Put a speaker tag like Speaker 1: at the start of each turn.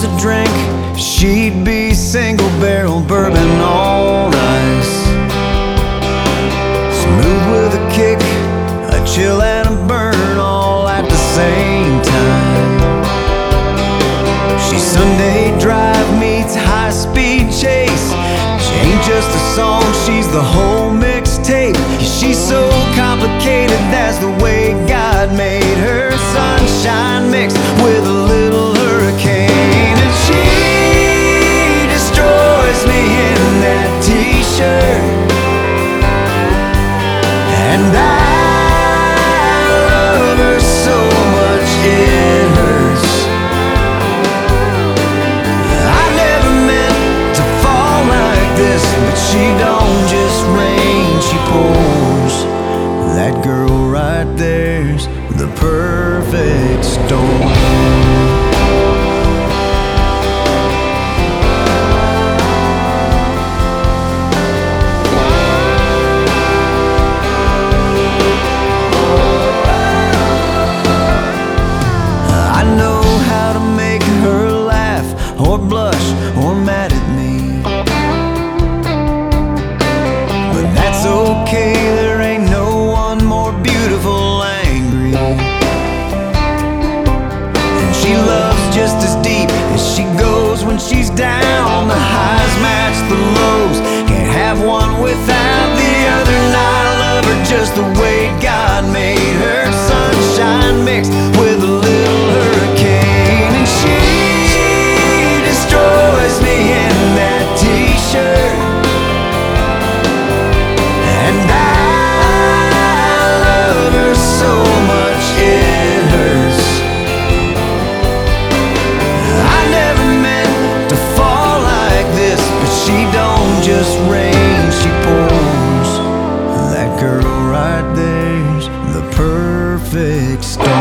Speaker 1: was a drink, she'd be single barrel bourbon on ice. Smooth with a kick, a chill and a burn all at the same time. She's Sunday drive meets high speed chase. She ain't just a song, she's the whole shirt. And I love her so much it hurts. I never meant to fall like this, but she don't just rain, she pours. That girl right there's the perfect storm. Or blush or mad at me. But that's okay, there ain't no one more beautiful angry. And she loves just as deep as she goes when she's down the storm.